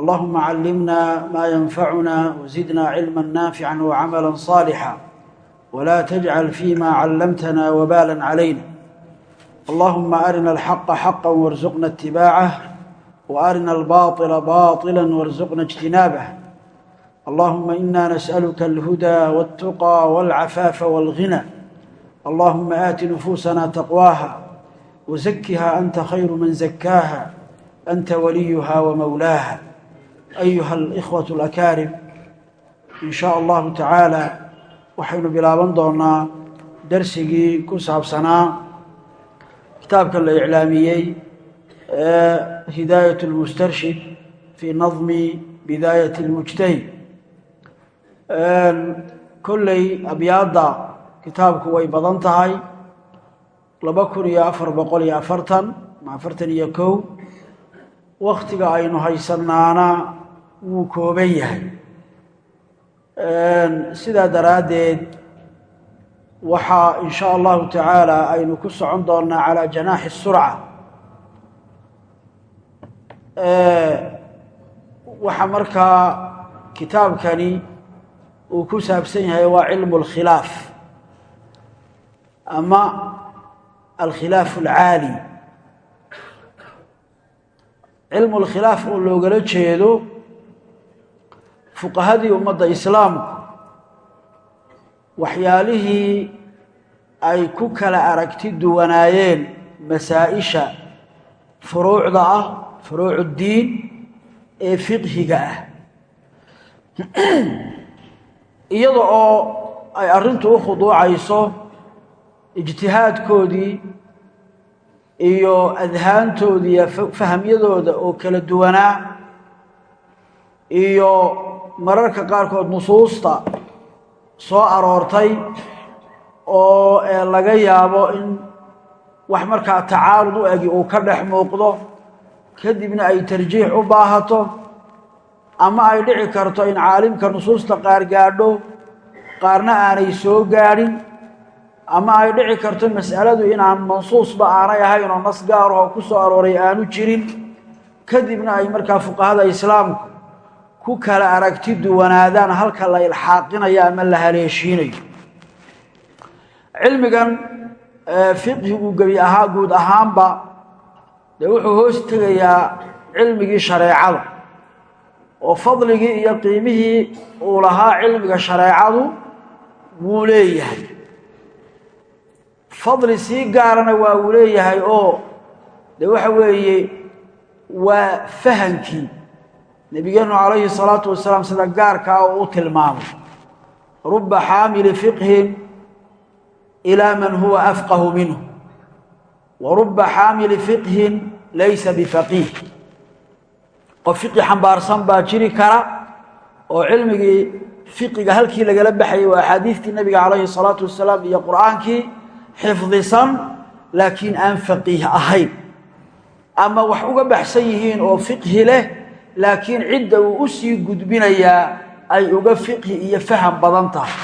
اللهم علمنا ما ينفعنا وزدنا علما نافعا وعملا صالحا ولا تجعل فيما علمتنا وبالا علينا اللهم أرنا الحق حقا وارزقنا اتباعه وأرنا الباطل باطلا وارزقنا اجتنابه اللهم إنا نسألك الهدى والتقى والعفاف والغنى اللهم آت نفوسنا تقواها وزكها أنت خير من زكاها أنت وليها ومولاها ayuha alikhwatu alakaarim in shaa allahu tacaala waxaynu bilaaban doonaa darsigii ku saabsanaa kitaabka la iclaamiyey ee hidaayat اlmustarshid fii nadmi bidaayat اlmujtahid kolley abyaadda kitaabku way badan tahay laba kun iyo afar boqol iyo afartan afartan iyo kow wakhtiga aynu haysannaana wuu kooban yahay. Sidaa daraaddeed waxaa in sha allahu tacaala aynu ku socon doonaa calaa janaaxi surca. Waxa markaa kitaabkani uu ku saabsan yahay waa cilmu اlkhilaaf ama alkhilaaf alcaali. Cilmu اlkhilaaf oo loogala jeedo fuqahadii ummadda islaamku waxyaalihii ay ku kala aragti duwanaayeen masaa-isha furuucda ah furuucu ddiin ee fiqhiga ah. Iyada oo ay arrintu u khuduucayso ijtihaadkoodii iyo adhaantoodii iyo fahmyadooda oo kala duwanaa iyo mararka qaarkood nusuusta soo aroortay oo laga yaabo in wax markaa tacaarud u egi uu ka dhex muuqdo kadibna ay tarjiix u baahato ama ay dhici karto in caalimka nusuusta qaar gaadho qaarna aanay soo gaadhin ama ay dhici karto mas'aladu inaan mansuusba aanay ahayn oo nas gaarahoo ku soo arooray aanu jirin kadibna ay markaa fuqahada islaamku ku kala aragti duwanaadaan halka la ilxaaqinayo ama la haleeshiinayo cilmigan fiqhigu gebi ahaa guud ahaanba dee wuxuu hoos tegayaa cilmigii shareecada oo fadligii iyo qiimihii uu lahaa cilmiga shareecadu wuu leeyahay. Fadli sii gaarana waa uu leeyahay oo dee waxa weeye waa fahankii nebigeenu calayhi salaatu wasalaam sida gaarkaa oo u tilmaamay. Ruba xaamili fiqhin ilaa man huwa afqahu minhu. Wa ruba xaamili fiqhin laysa bifaqiih qof fiqi xambaarsan baa jiri kara oo cilmigii fiqiga halkii lagala baxayay waa axaadiistii nebiga calayhi salaatu wasalaam iyo qur'aankii xifdisan laakiin aan faqiih ahayn. Ama wax uga baxsan yihiin oo fiqhi leh laakiin cidda uu u sii gudbinayaa ay uga fiqhi iyo faham badan tahay.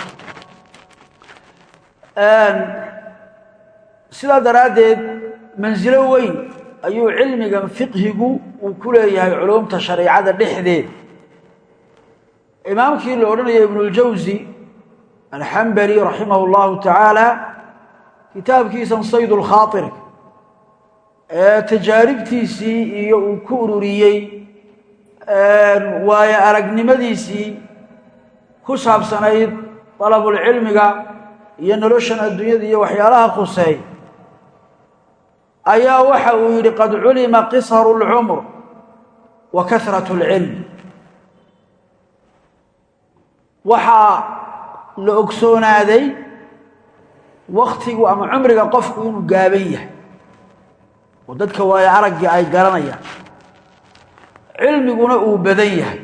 Sidaa daraaddeed mansilo weyn ayuu cilmigan fiqhigu uu ku leeyahay culumta shareicada dhexdeed. Imaamkii la odhanaya ibnuljawsi alxambali raximah اllahu tacaala kitaabkiisan sayd lkhaair ee tajaaribtiisii iyo uu ku ururiyey waayo aragnimadiisii ku saabsanayd dalabulcilmiga iyo noloshan adduunyada iyo waxyaalaha khuseey ayaa waxa uu yidhi qad culima qisaru اlcumr wa kahrat اlcilm waxaa la ogsoonaaday wakhtigu ama cumriga qofku inuu gaaban yahay oo dadka waayo araggii ay garanayaan cilmiguna uu badan yahay.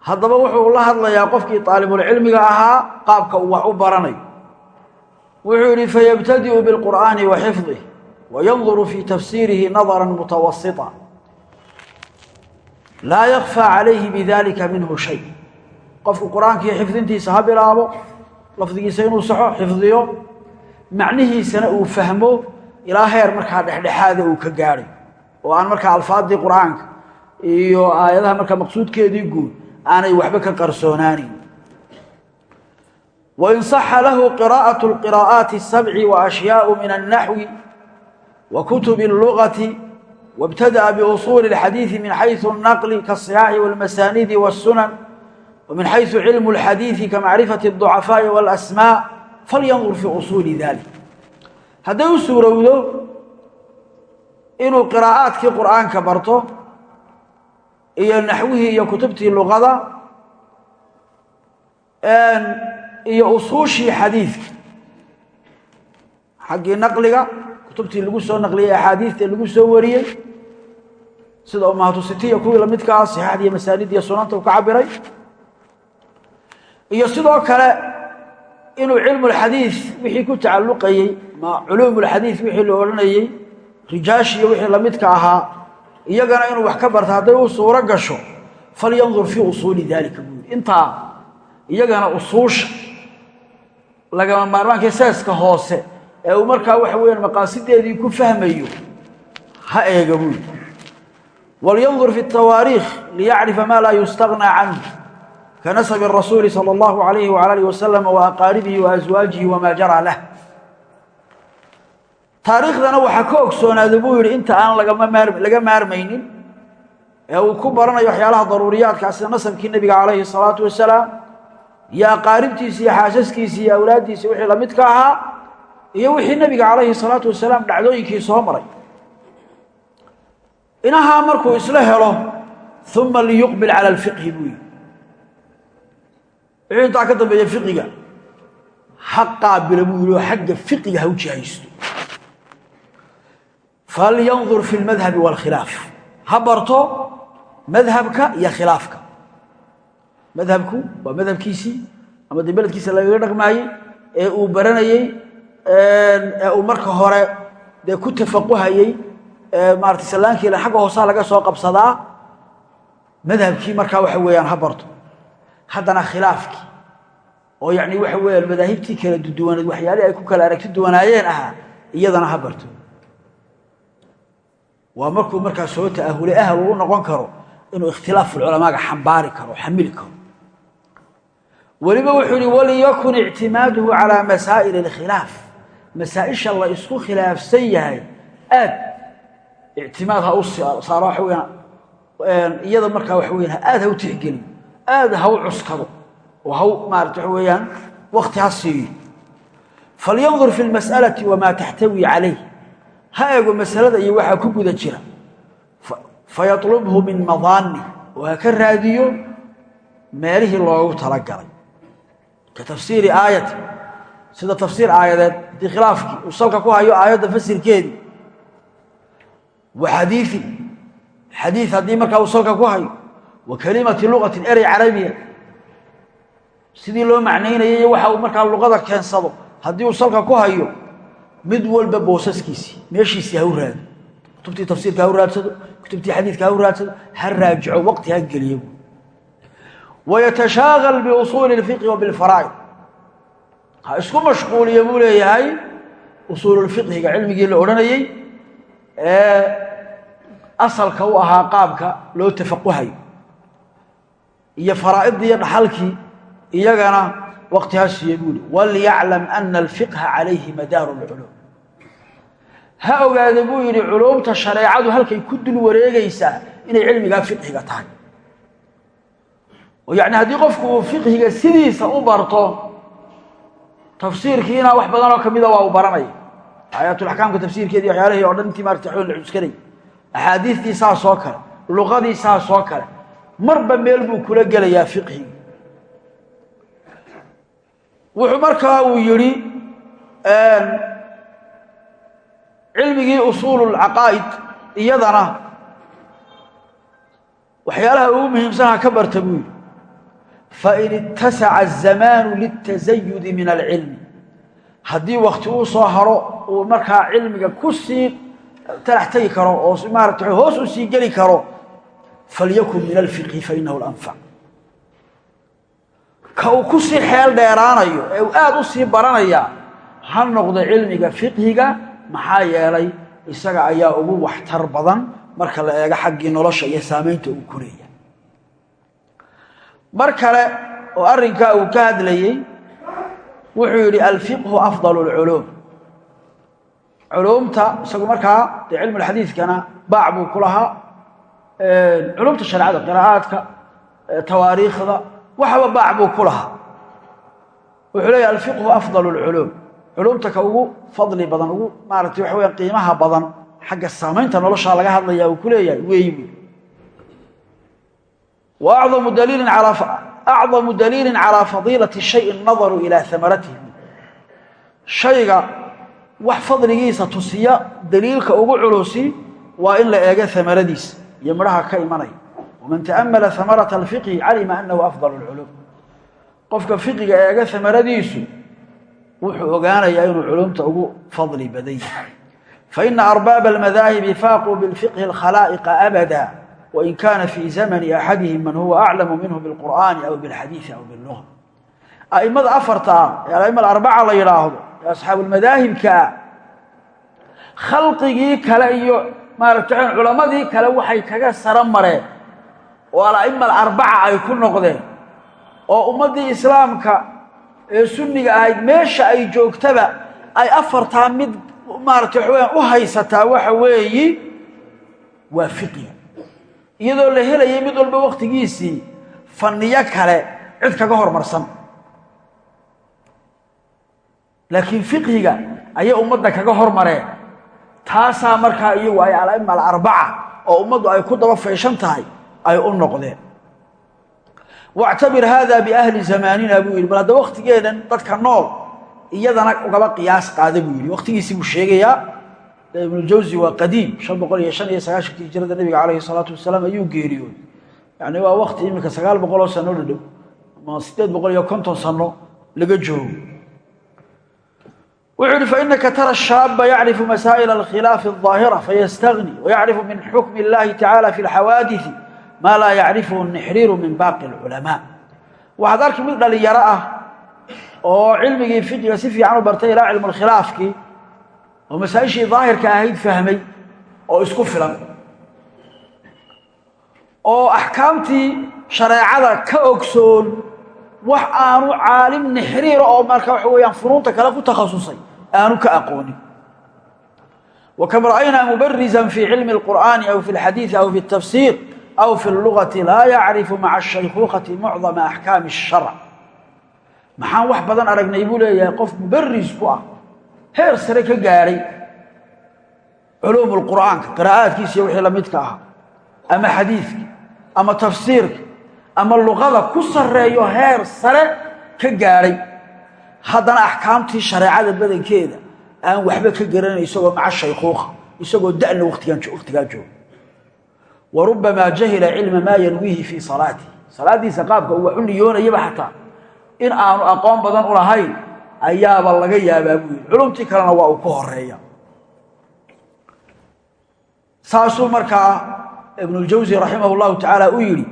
Haddaba wuxuu la hadlayaa qofkii aalibulcilmiga ahaa qaabka uu wax u baranayo wuxuu yidhi fayabtadi'u bilqur'aani wa xifdih wayanduru fii tafsiirihi nadara mutawasita. Laa yakfaa calayhi bidalika minhu shay. Qofku qur'aankii xifdintiisa ha bilaabo lafdigiisa inuu saxo xifdiyo. Macnihiisana uu fahmo ilaa heer markaa dhexdhexaada uu ka gaadhay oo aan markaa alfaadii qur'aanka iyo aayadaha markaa maqsuudkeedii guud aanay waxba ka qarsoonaanin wain saxa lahu qiraa'aة اlqiraa'aati الsabci waashyaau min الnaxwi wa kutubi اllugati wاbtada'a biusuuli اlxadiiثi min xayثu الnaqli kaالصixaaxi wاlmasaanidi wالsunan ومن حيث علم الحديث كمعرفة الضعفاء والأسماء فلينظر في أصول ذلك هذا يسورده إنه inuu qiraa'aadkii qur'aanka barto iyo naxwihii iyo kutubtii luqada iyo usuushii xadiidka xaggii naqliga kutubtii lagu soo naqliyey axaadiista lagu soo wariyey sida umahatusitiya kuwii lamidkaa saxiixda iyo masaanid iyo sunanta uu cabiray iyo sidoo kale inuu cilmulxadiid wixii ku tacalluqayey ma culuumulxadiid wixii la odhanayey rijaashiiyo wixii lamidka ahaa iyagana inuu wax ka barta hadday u suuro gasho falyandur fii usuuli daalika buu yidhi. Intaa iyagana usuusha laga maarmaanka saaska hoose ee uu markaa waxa weyaan maqaasideedii ku fahmayo ha eega buu yidhi. Walyandur fi tawaariikh liyacrifa maa laa yustagnaa canhu ka nasabi rasuuli sala allahu alayhi wala alih wasalam waaqaaribihi waaswaajihi wamaa jara lah taariikhdana waxaa ka ogsoonaada buu yidhi inta aan laga maarmaynin. Ee uu ku baranayo waxyaalaha daruuriyaadka sida nasabkii nebiga calayhi salaatu wasalaam iyo aqaaribtiisi iyo xaasaskiisi iyo awlaaddiisi wixii lamidka ahaa iyo wixii nebiga calayhi salaatu wasalaam dhacdooyinkii soo maray. Inahaa markuu isla helo uma liyuqbil cala alfiqhi buu yidhi. Wixii intaa ka dambeeya fiqiga ha qaabila buu yidhi oo xagga fiqiga ha u jihaysto falyandur fi lmadhabi waalkhilaaf ha barto madhabka iyo khilaafka madhabku waa madhabkiisii ama dee beledkiisa lagaga dhaqmaayey ee uu baranayey ee uu marka hore dee ku tafaquhayey maarata salaankii la xagga hoosaa laga soo qabsadaa madhabkii markaa waxa weeyaan ha barto haddana khilaafkii oo yacni waxa weeyaan madaahibtii kala duwaneed waxyaalihii ay ku kala aragti duwanaayeen ahaa iyadana waa markuu markaa soo ta'ahulay ahal uu noqon karo inuu ikhtilaafuulculamaaga xambaari karo xamili karo. Weliba wuxuu yihi waliyakun ictimaaduhu calaa masaa'ili alkhilaaf masaa-isha la isku khilaafsan yahay aad ictimaad ha u saaro waxa weyaan iyada markaa waxa weyan aad ha u tixgeliyo aad ha u cuskado oo ha u maarata waxa weeyaan wakti ha siiyo falyandur fi lmas'alati wamaa taxtawi calayh ha eego masalada iyo waxaa ku guda jira. Fayatlubhu min madaani oo ha ka raadiyo meelihii loogu talagalay. Ka tafsiiri aayati sida tafsiir aayadeed haddii khilaafkii uu salka ku hayo aayadda fasirkeedii wa xadiiin xadiid haddii markaa uu salka ku hayo. Wa kelimati lugatin erey carabiya. Sidii loo macnaynayay iyo waxa uu markaa luqada keensado. Haddii uu salka ku hayo mid walba boosaskiisii meeshiisii ha u raado kutubtii tafsiirka ha u raadsado kutubtii xadiidka ha u raadsado ha raajico waqti ha geliyo. Wayatashaagal biusuuli اlfiqhi wa ha isku mashquuliyo buu leeyahay usuululfiqhiga cilmigii la odhanayey ee asalka u ahaa qaabka loo tafaquhayo. Iyo faraa'idii iyo dhaxalkii iyagana waqti ha siiye buuli walyaclam ana alfiqha calayhi madaaru lculuum ha ogaada buu yidhi culuumta shareecadu halkay ku dul wareegaysaa inay cilmigaa fiqhiga tahay. Oo yacni haddii qofku uu fiqhiga sidiisa u barto tafsiirkiina wax badanoo ka mida waa uu baranaya aayaatulaxkaamka tafsiirkeedii waxyaalihii o dhan intii maarata xool la cuskanayay axaadiistii saas oo kale luqadii saas oo kale marba meel buu kula gelayaa wuxuu markaa uu yidhi cilmigii usuululcaqaa'id iyadana waxyaalaha ugu muhiimsanha ka barta buu yidhi. Fain ittasaca azamaanu litasayudi min alcilmi. Haddii wakti uu soo haro uu markaa cilmiga ku sii talax tegi karo oo maarata hoos u sii geli karo falyakun min alfiqhi fainahu lanfac ka uu ku sii xeel dheeraanayo ee uu aada u sii baranaya ha noqdo cilmiga fiqhiga maxaa yeelay isaga ayaa ugu waxtar badan marka la eego xaggii nolosha iyo saamaynta uu ku leeyahay mar kale oo arrinkaa uu ka hadlayey wuxuu yidhi alfiqhu afdalu lculuum. Culuumta isagu markaa dee cilmu lxadiidkana baac buu ku lahaa culumta shareecada qiraa'aadka tawaariikhda waxaba baac buu ku lahaa. Wuxuu leeyahy alfiqhu afdalu lculuum culumta ka ugu fadli badan ugu maaratay waxa weya qiimaha badan xagga saamaynta noloshaa laga hadlaya uu ku leeyahay weeyi buui wa acdamu daliilin calaa fadiilati shayi nadaru ilaa hamaratihi shayga wax fadligiisa tusiya daliilka ugu culusi waa in la eego hamaradiisa iyo midhaha ka imanaya waman ta'amala hamarata alfiqhi calima anahu afdal lculuum qofka fiqiga eega hamaradiisu wuxuu ogaanayaa inuu culumta ugu fadli badan yahay faina arbaaba almadaahibi faaquu bilfiqhi alkhalaa'iqa abada wain kaana fii zamani axadihim man huwa aclamu minhu bilqur'aani aw bilxadiidi aw billuga a'immada afarta ah ee alaima alarbaca la yidhaahdo ee asxaabulmadaahibkaa khalqigii kale iyo maaragta culammadii kale waxay kaga saro mareen oo ala'ima alarbaca ay ku noqdeen oo ummaddii islaamka ee sunniga ahayd meesha ay joogtaba ay afartaa mid maarata waxa weyaan u haysataa waxa weeyi waa fiqiga iyadoo la helayay mid walba wakhtigiisii fanniyo kale cid kaga hormarsan. Laakiin fiqhiga ayay ummadda kaga hormareen taasaa markaa iyagu ay ala'ima alarbaca oo ummaddu ay ku daba fayshan tahay ay u noqdeen wactabir haada biahli zamaanina buu yidhi bal hadda wakhtigeennan dadka nool iyadana ugaba qiyaas qaada buu yidhi wakhtigiisii buu sheegayaa ibnujawsi waa qadiim shan boqol iyo shan iyo sagaashankii hijrada nebiga calayhi salaatu wasalaam ayuu geeriyooday yacni waa wakti iminka sagaal boqol oo sano dhadhow ama siddeed boqol iyo konton sano laga joogo wuxuu yihi fainaka tara shaaba yacrifu masaa'il alkhilaafi alظaahira fayastagni wayacrifu min xukmi اllahi tacala fi اlxawaadisi maa laa yacrifuhu nixriiru min baaqi اlculamaa waxaad arki mid dhalinyaro ah oo cilmigii fiqiga si fiican u bartay ilaa cilmu lkhilaafkii oo masaa-ishii daahirka ahayd fahmay oo isku filan oo axkaamtii shareecada ka ogsoon wax aanu caalim nixriira oo marka waxa weeyaan funuunta kale ku takhasusay aanu ka aqoonin wakam ra'aynaa mubarizan fii cilmi اlqur'aani aw fi اlxadiidi aw fi اtafsiir aw fi lugati laa yacrifu maca ashaykuukati mucdama axkaami اsharc maxaan wax badan aragnay buu leeyahay qof mubaris ku ah heer sare ka gaadhay culuum lqur'aanka qiraa'aadkiisiiyo wixii la midka ahaa ama xadiidka ama tafsiirka ama luqada ku sarreeyo heer sare ka gaadhay haddana axkaamtii shareecada badankeeda aan waxba ka garanay isagoo maca shaykuuka isagoo da'na watigaan wakhtigaa jooga wa rubamaa jahila cilma maa yanwiihi fii salaatihi salaaddiisa qaabka uu wax u niyoonayaba xataa. In aanu aqoon badan u lahayn ayaaba laga yaabaa buu yidhi. Culumtii kalena waa uu ku horreeya saasuu markaa ibnuljawsi raximah llahu tacaala u yidhi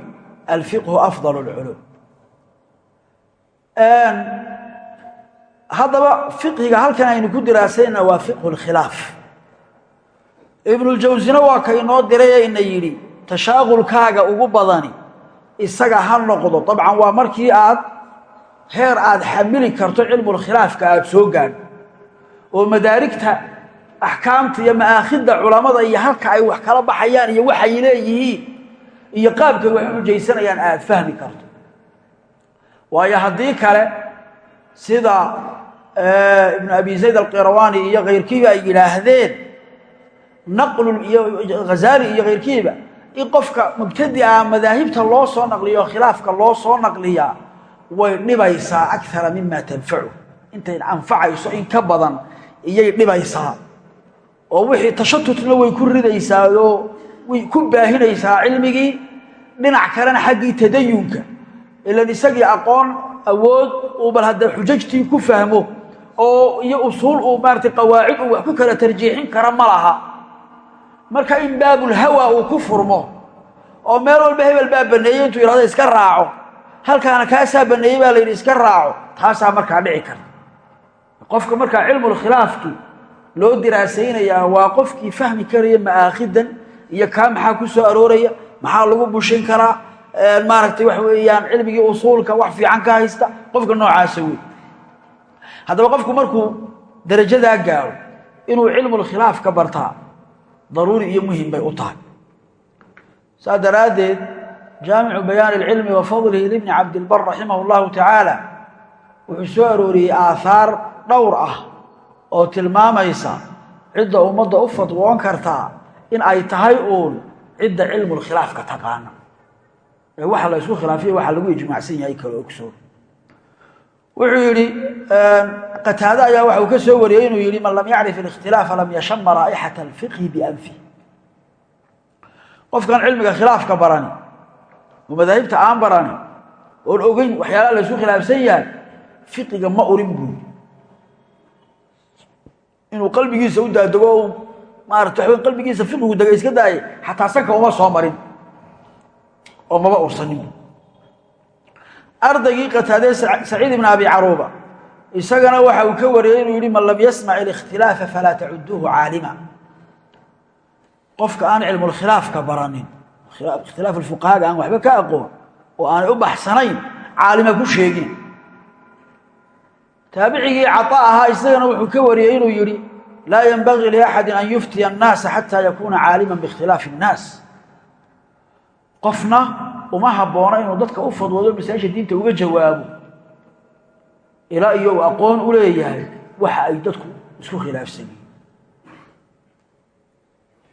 alfiqhu afdal lculuum haddaba fiqhiga halkan aynu ku diraasayna waa fiqhu lkhilaaf ibnuljawsina waa ka inoo diray ina yidhi tashaaqulkaaga ugu badani isaga ha noqdo. Dabcan waa markii aad heer aad xamili karto cilmulkhilaafka aad soo gaadho. Oo madaarigta axkaamta iyo ma'aakhidda culammada iyo halka ay wax kala baxayaan iyo waxay leeyihiin iyo qaabkay wax xujaysanayaan aad fahmi karto. Waayo haddii kale sida ibnu abi zayd alqirawani iyo kayrkiiba ay yidhaahdeen naqlu iyo ghazaali iyo kayrkiiba in qofka mubtadi'a madaahibta loo soo naqliyo khilaafka loo soo naqliyaa way dhibaysaa akara mima tanfacu intay anfacayso in ka badan iyay dhibaysaa. Oo wixii tashatutna way ku ridaysaa oo way ku baahinaysaa cilmigii dhinac kalena xaggii tadayunka. Ilan isagii aqoon awood uu bal hadda xujajtii ku fahmo oo iyo usuul uu maaratay qawaacid uu wax ku kala tarjiixin kara ma laha marka in baabulhawa uu ku furmo oo meel walba hebel baa baneeyey intuu yidhahdo iska raaco. Halkaana kaasaa baneeyey baa la yidhi iska raaco taasaa markaa dhici karta. Qofka markaa cilmulkhilaafki loo diraasaynayaa waa qofkii fahmi karaya ma'aakhidan iyo kaa maxaa ku soo arooraya maxaa lagu bushin karaa maaragtay waxa weeyaan cilmigii usuulka wax fiican ka haysta qofka noocaasa wey haddaba qofku markuu darajadaa gaaro inuu cilmulkhilaaf ka bartaa daruuri iyo muhiim bay u tahay. Saas daraaddeed jaamicu bayaani alcilmi wa fadlihi libni cabdilbar raximah llahu tacaala wuxuu soo arooriyey aahaar dhowr ah oo tilmaamaysa cidda ummadda u fadwoon kartaa in ay tahay uun cidda cilmulkhilaafka taqaana. Ee waxa la ysku khilaafiya waxa lagu ijmaacsan yahay kala ogsoon. Wuxuu yidhi qataade ayaa waxa uu ka soo wariyey inuu yidhi man lam yacrif اlikhtilaafa lam yashama raa'ixata alfiqhi bianfi. Qofkan cilmiga khilaafka barani oo madaahibta aan barani oon ogeyn waxyaalaha la ysku khilaafsan yahay fiqiga ma urin buuri inuu qalbigiisa u daadego o maarata waxa qalbigiisa fiqigu dega iska daayay xataa sanka uma soo marin oo maba ursanin. Ardaygii qataadee saciid ibn abi caruuba isagana waxa uu ka wariyey inuu yihi man lam yasmac اlikhtilaafa falaa tacuduuhu caalima qofka aan cilmulkhilaafka baranin ikhtilaaf fuqahaaga aan waxba ka aqoon oo aanay u baxsanayn caalima ku sheegin taabicigii caطa ahaa isagana wuxuu ka wariyey inuu yihi laa yenbagii liaxadi an yuftiya الnaasa xataa yakuuna caalima biاkhtilaafi الnaas qofna uma habboona inuu dadka u fadwoodo masaajisha diinta uga jawaabo ilaa iyo uu aqoon u leeyahay waxa ay dadku isku khilaafsan yihiin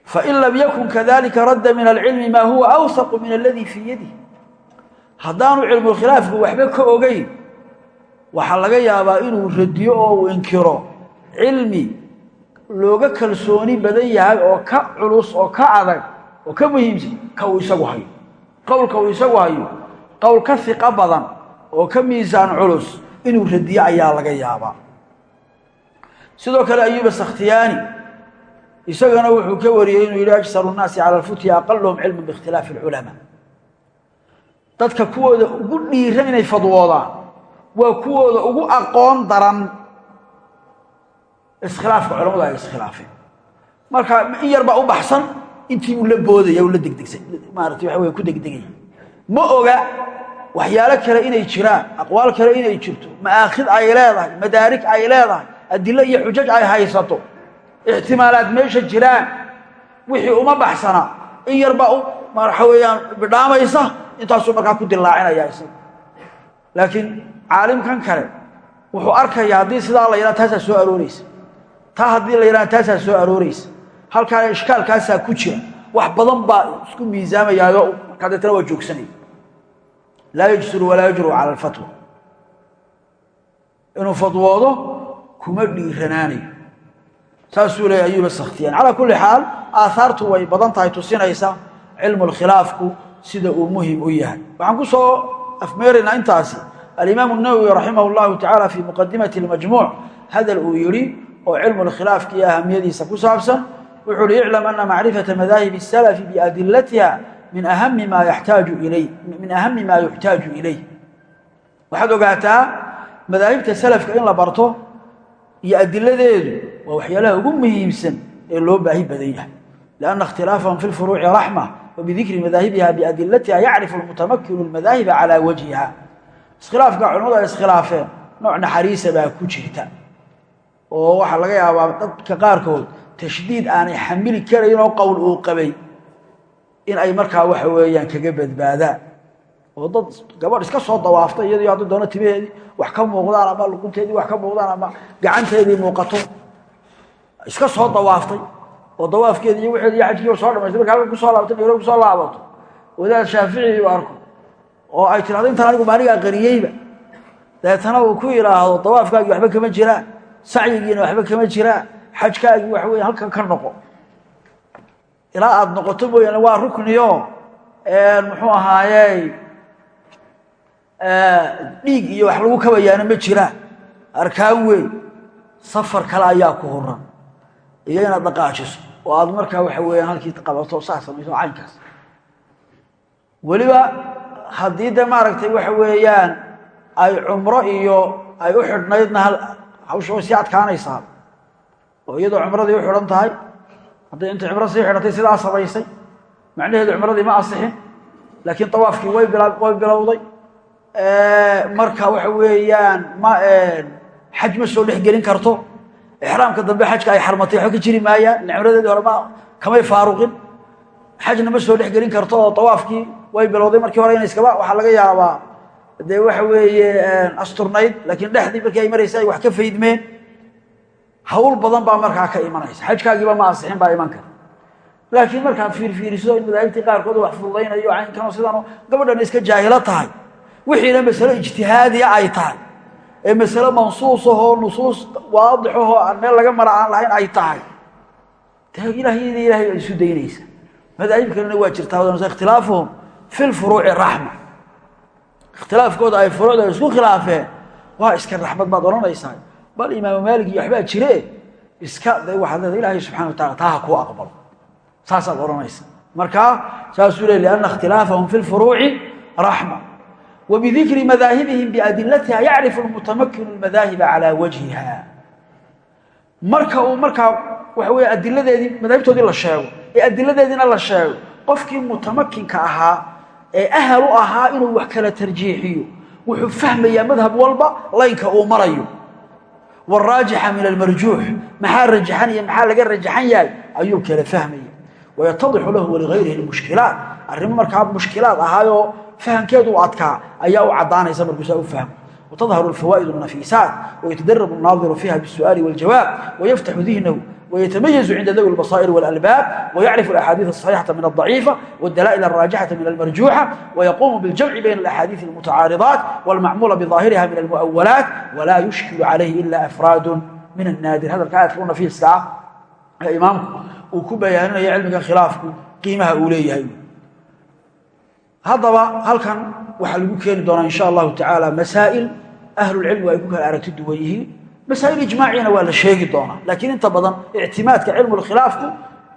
fain lam yakun kadalika radda min alcilmi maa huwa awsaqu min aladii fii yadih haddaanu cilmulkhilaafku waxba ka ogeyn waxaa laga yaabaa inuu radiyo oo uu inkiro cilmi looga kalsooni badan yahay oo ka culus oo ka adag oo ka muhiimsan ka uu isagu hayo. Qowlka uu isagu hayo qowl ka hiqo badan oo ka miisaan culus inuu radiyo ayaa laga yaabaa. Sidoo kale ayuba sakhtiyaani isagana wuxuu ka wariyey inuu yidhi ajsaru nnaasi cala alfutya aqaluhum cilman biikhtilaafi alculamaa. Dadka kuwooda ugu dhiiran inay fadwoodaan waa kuwooda ugu aqoon daran. Iskhilaafka culamadu ay iskhilaafeen. Marka in yar baa u baxsan intii uu la boodaya u la degdegsa maarata waxa wey ku degdegaya ma oga waxyaalo kale inay jiraan aqwaal kale inay jirto ma'aakhid ay leedahay madaarig ay leedahay adilo iyo xujaj ay haysato. Ixtimaalaad meesha jiraan wixii uma baxsana. In yar baa u waxa weeyaan bidhaamaysa intaasuu markaa ku dilaacinaya isaga laakiin caalimkan kale wuxuu arkaya haddii sidaa la yidhaha taasaa soo arooreysa taa haddii la yidhaha taasaa soo arooreysa halkaana ishkaalkaasaa ku jira. Wax badan baa isku miisaamayaayo markaa waa joogsanaya laa yajsuru walaa yajru cala alfatwa. Inuu fadwoodo kuma dhiiranaanayo. Saasuu leeyay ayuba sakhtiyaan. Calaa kulli xaal aahaartu way badan tahay tusinaysa cilmulkhilaafku sida uu muhiim u yahay. Waxaan ku soo afmeeraynaa intaasi. Alimaamu nawowi raximah llahu tacaala fii muqadimati lmajmuuc hadal uu yidhi oo cilmulkhilaafka iyo ahamiyadiisa ku saabsan wuxuu uhi iclam ana macrifata madaahib الsalafi biadilatiha min ahami maa yaxtaaju ilay min ahami maa yuxtaaju ilayh waxaad ogaataa madaahibta salafka in la barto iyo adiladeedu waa waxyaalaha ugu muhiimsan ee loo baahi badan yahay. Lianna ikhtilaafahum fi lfuruuci raxma wabidikri madaahibiha biadilatiha yacrifu lmutamakinu lmadaahiba calaa wajhiha. Iskhilaafka culamadu ay iskhilaafeen nooc naxariisa baa ku jirta. Oo waxaa laga yaabaa dadka qaarkood tashdiid aanay xamili karayn qowl uu qabay in ay markaa waxa weeyaan kaga badbaadaan oo dad gabadh iska soo dawaaftay iyadii hadda doona timaheedii wax ka muuqdaan ama luqunteedii wax ka muuqdaan ama gacanteedii muuqato. Iska soo dawaaftay oo dawaafkeedi iyo wixeedi iyo xajkii soo dhamaystay marka halka ku soo laabato nairobi ku soo laabato. Wadaad shaafici u arko oo ay tirahdo intaan anigu maanigaa qariyeyba. Dabeetana uu ku yidhaahdo dawaafkaagii waxba kama jiraan sacyigiina waxba kama jiraan xajkaagii waxa weya halkan ka noqo ilaa aada noqoto mooyaane waa rukniyo muxuu ahaaye dhiig iyo wax lagu kabayaana ma jiraan arkaan weyn safar kale ayaa ku horan. Iyo inaad dhaqaajiso oo aad markaa waxa weeyaan halkii qabato saa samayso caynkaas. Weliba haddii de maaragtay waxa weeyaan ay cumro iyo ay u xidhnaydna hawsha way sii adkaanaysaa. Oo iyadoo cumradii u xidhan tahay hadday intay cumro sii xidhatay sidaa samaysay macnaheedu cumradii ma asixin laakiin tawaafkii way bilowday. Marka waxa weeyaan xaj ma soo dhex gelin karto. Ixraamka dambe xajka ay xarmatay waxba ka jiri maayaan cumradeedii hore ma kamay faaruqin. Xajna ma soo dhex gelin karto oo tawaafkii way bilowday. Markii hore ina iskaba waxaa laga yaabaa. Dee waxa weeye asturnayd laakiin dhexdii markii ay maraysa ay wax ka faydmeen hawl badan baa markaa ka imanaysa. Xajkaagiiba ma asixin baa iman kara. Laakiin markaad fiirfiiriso in madaahibtii qaarkood wax fududaynayo caynkanoo sidanoo gabadhan iska jaahilo tahay wixiina masalo ijtihaadiya ay tahay. Ee masale mansuusahoo nusuus waadixahoo aan meel laga mara aan lahayn ay tahay. Dee ilahyada ilahay ay isu daynaysa. Madaahib kalena waa jirtaa ikhtilaafuhum fi lfuruuci raxma. Ikhtilaafkooda ay furuucda isku khilaafeen waa iska raxmad baad odhanaysaa bal imaamu maalig iyo waxbaa jire iska de waxaad leedahay ilaahay subxana wa tacala taa ha kuu aqbalo saasaad odhanaysa markaa saasuu le lianna ikhtilaafahum fi lfuruuci raxma wa bidikri madaahibihim biadilatiha yacrifu lmutamakinu lmadaahiba calaa wajhiha. Marka uu markaa waxa weye adiladeedii madaahibtoodii la sheego ee adiladeediina la sheego qofkii mutamakinka ahaa ee ahal ahaa inuu wax kala tarjiixiyo wuxuu fahmayaa madhab walba laynka uu marayo wاraajixa min almarjuux maxaa rajaxan iyo maxaa laga rajaxan yahay ayuu kala fahmaya wayatadixu lahu waligayrihi lmushkilaat arrimo markaa mushkilaad ahaayoo fahamkeedu u adkaa ayaa u caddaanaysa markuusaa u fahmo watadharu alfawaa'id alnafiisaat wayatadarabu naadiru fiiha bisu'aali wاljawaab wayaftaxu dihnahu ويتميز عند ذوي البصائر والألباب ويعرف الأحاديث الصحيحة من الضعيفة والدلائل الراجحة من المرجوحة ويقوم بالجمع بين الأحاديث المتعارضات والمعمولة بظاهرها من المؤولات ولا يشكل عليه إلا أفراد من النادر هذا الكائن تكون فيه الساعة إمامكم وكبياننا يعلمك خلافكم قيمها أوليه haddaba halkan waxaa lagu keeni doonaa insha allahu tacaala masaa'il ahlulcilmigu ay ku kala aragti duwan yihiin masaa'il ijmaaciyana waa la sheegi doonaa. Laakiin inta badan ictimaadka cilmulkhilaafku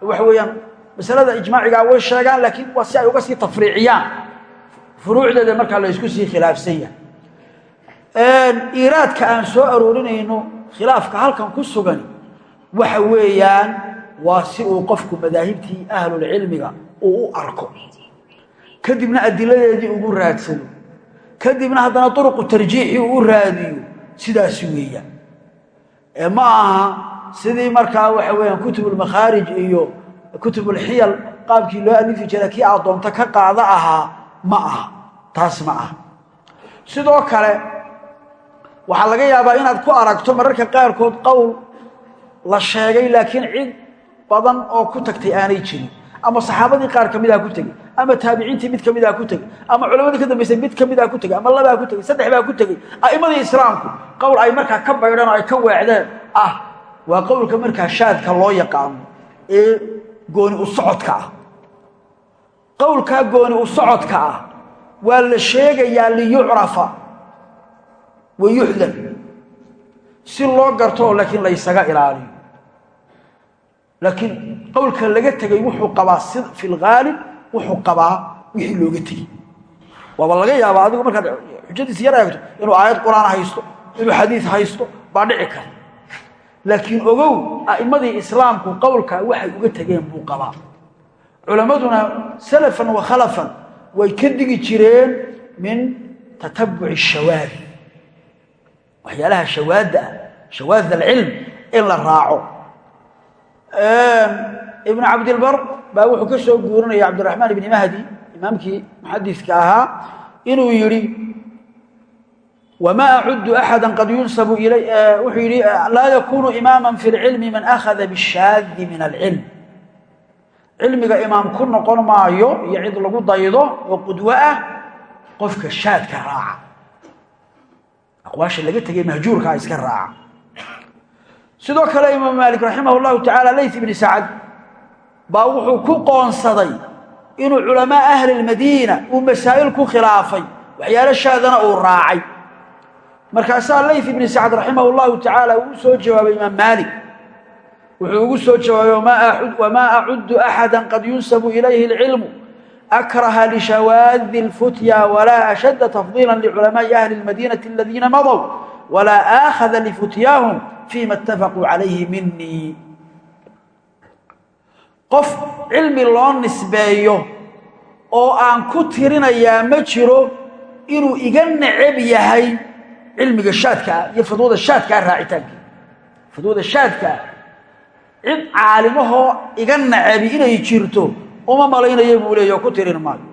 waxa weeyaan masalada ijmaacigaa way sheegaan laakiin waa si ay uga sii tafriiciyaan. Furuucdeeda markaa la isku sii khilaafsan yahay. Iiraadka aan soo aroorinayno khilaafka halkan ku sugan waxa weeyaan waa si uu qofku madaahibtii ahlulcilmiga uu u arko. Kadibna adiladeedii ugu raadsado. Kadibna haddana duruqu tarjiixii uu raadiyo. Sidaasi ma aha sidii markaa waxa weeyaan kutubulmakhaarij iyo kutubulxiyal qaabkii loo alifi jira kii aad doonto ka qaada ahaa ma aha taas ma aha. Sidoo kale waxaa laga yaabaa inaad ku aragto mararka qaarkood qowl la sheegay laakiin cid badan oo ku tagtay aanay jirin ama saxaabadii qaar ka midaa ku tegey ama taabiciintii mid ka midaa ku tegey ama culamadii ka dambaysay mid ka midaa ku tegey ama labaa ku tegey saddex baa ku tegey a'immadii islaamku qowl ay markaa ka baydhan oo ay ka weecdeen ah waa qowlka markaa shaadka loo yaqaano ee gooni u socodka ah. Qowlkaa gooni u socodka ah waa la sheegayaa liyucrafa wa yuxdan si loo garto laakiin laysaga ilaaliyo laakiin qowlka laga tegay wuxuu qabaa fi lghaalib wuxuu qabaa wixii looga tegey. Waaba laga yaabaa adigu markaad xujadiisa yar eegto inuu aayad qur'aan haysto inuu xadiid haysto baa dhici kara. Laakiin ogow a'immadii islaamku qowlka waxay uga tegeen buu qabaa. Culammaduna salafan wa khalafan way ka digi jireen min tatabuci shawaad waxyaalaha shawaadda ah shawaad alcilm in la raaco ibn cabdilbar baa wuxuu ka soo guurinaya cabdiraxmaan ibni mahdi imaamkii muxadiska ahaa inuu yidhi wma acudu axada qad yunsabu ilay wuxuu yidhi laa yakunu imaama fi lcilmi man akhada bishaadi min alcilm. Cilmiga imaam ku noqon maayo iyo cid lagu daydo oo qudwo ah qofka shaadka raaca. Aqwaasha laga tegay mahjuurkaa iska raaca sidoo kale imaam maalik raximah llahu tacaala leyt ibni sacad baa wuxuu ku qoonsaday inuu culamaa ahli lmadiina uu masaa'il ku khilaafay waxyaalo uu raacay. Markaasaa leyt ibni sacad raximah llahu tacaala uu u soo jawaabay imaam maalik. Wuxuu ugu soo jawaabay wamaa acudu axada qad yunsabu ilayhi alcilmu akraha lishawaadi اlfutya walaa ashadda tafdiila liculamaa ahli اlmadiinati aladiina madow walaa aahada lifutyaahum fima اtafaquu calayhi minii qof cilmi loo nisbeeyo oo aan ku tirinayaa ma jiro inuu iga necab yahay cilmiga shaadkaa iyo fadwada shaadkaa raacitaankeeda fadwada shaadkaa cid caalimahoo iga nacabi inay jirto uma malaynaya buu leeya oo ku tirin maayo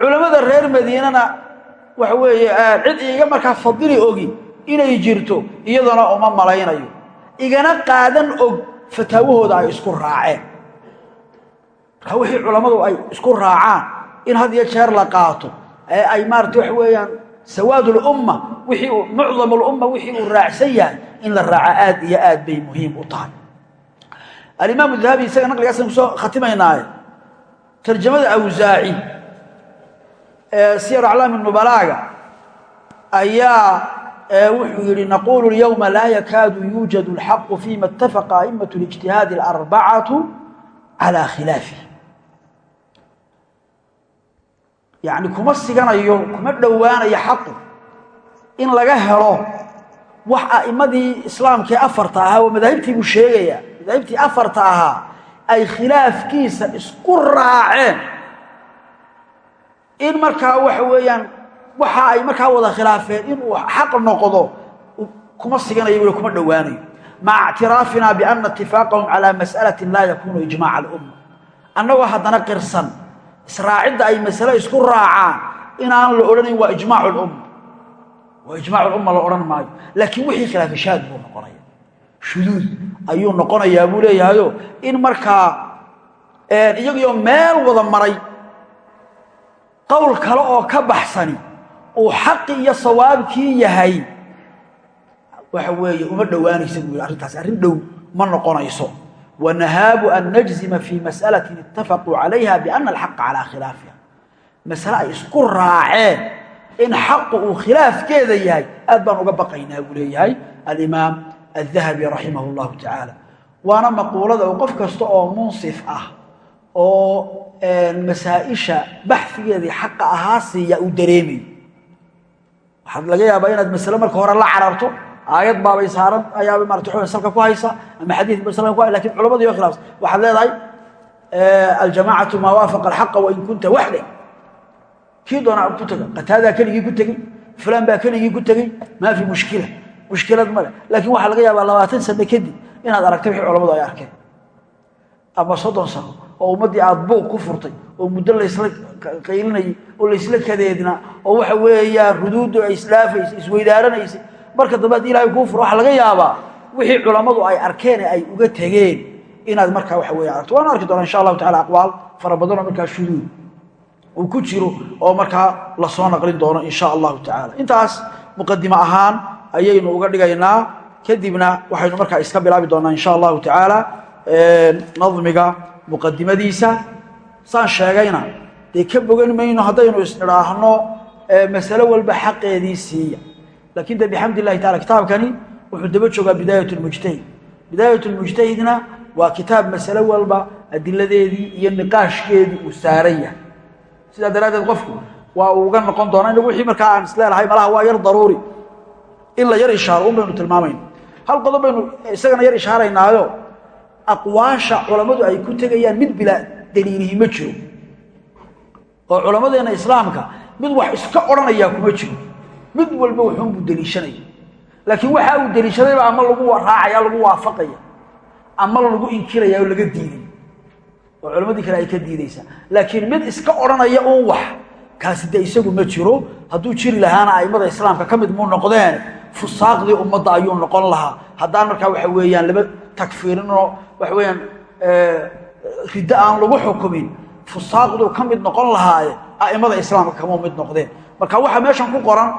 culammada reer madiinana waxa weeye cid iga markaa fadili ogi inay jirto iyadana uma malaynayo. Igana qaadan og fataawahooda ay isku raaceen. Marka wixii culammadu ay isku raacaan in had iyo jeer la qaato ee ay maarata waxa weeyaan sawaad ulumma wixii uu mucdam ulumma wixii uu raacsan yahay in la raaco aad iyo aad bay muhiim u tahay. Alimaamu dahabi isaga naqligaasaan ku soo khatimaynaaye tarjamada awsaaci ee siyar aclaami nubalaaga ayaa wuxuu yidhi naqulu lyowma laa yakaadu yuujadu alxaqu fima اtafaqa a'imaة اlijtihaadi alarbacatu calى khilaafi yacni kuma siganayo kuma dhowaanayo xaqu in laga helo wax a'immadii islaamkii afarta ahaa oo madaahibtii buu sheegayaa madaahibtii afarta ahaa ay khilaafkiisa isku raaceen in markaa waxa weeyaan waxa ay markaa wada khilaafeen inuu xaq noqdo kuma siganayo weli kuma dhowaanayo maca ictiraafina biana itifaaqahum calaa mas'alatin laa yakunu ijmaaca alumma. Annagoo haddana qirsan israacidda ay masale isku raacaan inaan la odhanayn waa ijmaacu lumma waa ijmaacu lumma la odhan maayo. Laakiin wixii khilaafa shaad buu noqonaya. Shuduud ayuu noqonayaa buu leeyahayo in markaa iyagiyo meel wada maray qowl kale oo ka baxsani uu xaqi iyo sawaabkii yahay. Waxa weeye uma dhowaanaysa buu yidhi arrintaasi. Arrin dhow ma noqonayso. Wanahaabu an najzima fii mas'alatin itafaquu calayha biana alxaqa calaa khilaafiha. Masale ay isku raaceen in xaqu uu khilaafkeeda yahay. Aad baan uga baqaynaa buu leeyahay alimaam aldahabi raximah llahu tacaala waana maquulada uu qof kasta oo munsif ah oo masaa-isha baxfigeedii xaqa ahaa siiya uu dareemayo waxaad laga yaabaa inaad masale marka hore la cararto aayad baabay saaran ayaaba marata salka ku haysa ama xadiid ba salka ku hay laakiin culamada iyo khilaafsan waxaad leedahay aljamacatu maa waafaqa alxaqa wain kunta waxda kii doonaa ku taga qataadaa keligii ku tegey fulaan baa keligii ku tegey maa fi mushkila. Mushkilad male laakiin waxaa laga yaabaa labaatan sano kadib inaad aragtay wixii culamadu ay arkeen. Ama soddon sano oo ummaddii aad buuq ku furtay oo muddo laysla qaylinayay oo laysla kadeedna oo waxa weeyaan ruduuddu ay isweydaaranaysay marka dambe haddii ilahay furo waxaa laga yaabaa wixii culammadu ay arkeen ee ay uga tegeen inaad markaa waxa weya aragto. Waana arki doonaa insha allahu tacala aqwaal fara badanoo markaa shuduud uu ku jiro oo markaa la soo naqlin doono insha allahu tacaala. Intaas muqadimo ahaan ayaynu uga dhigaynaa kadibna waxaynu markaa iska bilaabi doonaa insha allahu tacaala nadmiga muqadimadiisa saan sheegayna. Dee ka bogan mayno haddaynu isnidhaahno masalo walba xaqeedii siiya. Laakiin de bixamd illahi tacala kitaabkani wuxuu daba joogaa bidaayat lmujtahid bidaayat lmujtahidna waa kitaab masalo walba adiladeedii iyo niqaashkeedii uu saaran yahay. Sidaa daraaddeed qofku waa uu uga noqon doonaa inagu wixii markaa aan isleelahay malaha waa yar daruuri. In la yar ishaaro un baynu tilmaamayna hal qodob baynu isagana yar ishaaraynaayo aqwaasha culammadu ay ku tegayaan mid bilaa daliilihi ma jiro. oo culammadeenna islaamka mid wax iska odhanayaa kuma jiro. mid walba wuxuunbuu deliishanaya laakiin waxa uu deliishadayba ama lagu raacaya lagu waafaqaya ama lagu inkiraya oo laga diiday. oo culammadii kale ay ka diidaysaa. laakiin mid iska odhanaya uun wax kaasi de isagu ma jiro. hadduu jiri lahaana a'immada islaamka ka mid muu noqdeen fusaaqdii ummadda ayuu noqon lahaa. haddaan markaa waxa weeyaan laba takfiirinoo waxa weeyaan riddo aan lagu xukumin fusaaqduu ka noqon lahaaye a'immada islaamka kamuu mid noqdeen. Marka waxaa meeshan ku qoran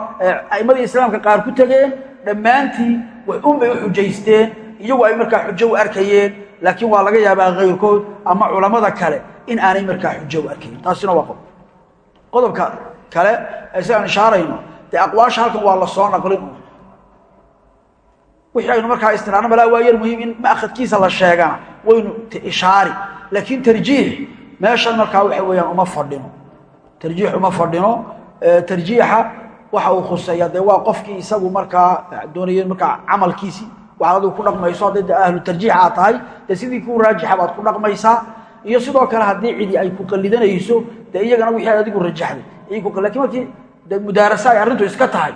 a'immadii islaamka qaar ku tegeen dhammaantii wax un bay u xujaysteen iyagu ay markaa xujo u arkayeen laakiin waa laga yaabaa kayrkood ama culammada kale in aanay markaa xujo u arkayn. Taasina waa qodob qodobka kale isagaan ishaarayno dee aqwaasha halkan waa la soo naqlin wixii aynu markaa istinaano malaa waa muhiim in ma'khadkiisa la sheegana waynu ishaari. Laakiin tarjiix meeshan markaa waxa weeyaan uma fadhino. Tarjiix uma fadhino. Tarjiixa waxa uu khuseeya dee waa qofkii isagu markaa doonaya markaa camalkiisii waxaad adigu ku dhaqmayso hadday de ahlu tarjiix aad tahay dee sidii kuu raajixa baad ku dhaqmaysaa. Iyo sidoo kale haddii cidi ay ku qallidanayso dee iyagana wixii adigu rajaxday laakiin markii de mudaarasa ay arrintu iska tahay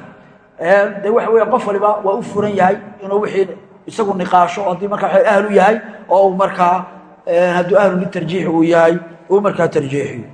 de waxa weya qof waliba waa u furan yahay inuu wixii isagu niqaasho haddii markaa ahlu yahay oo uu markaa hadduu ahlu litarjiix uu yahay uu markaa tarjiixiyo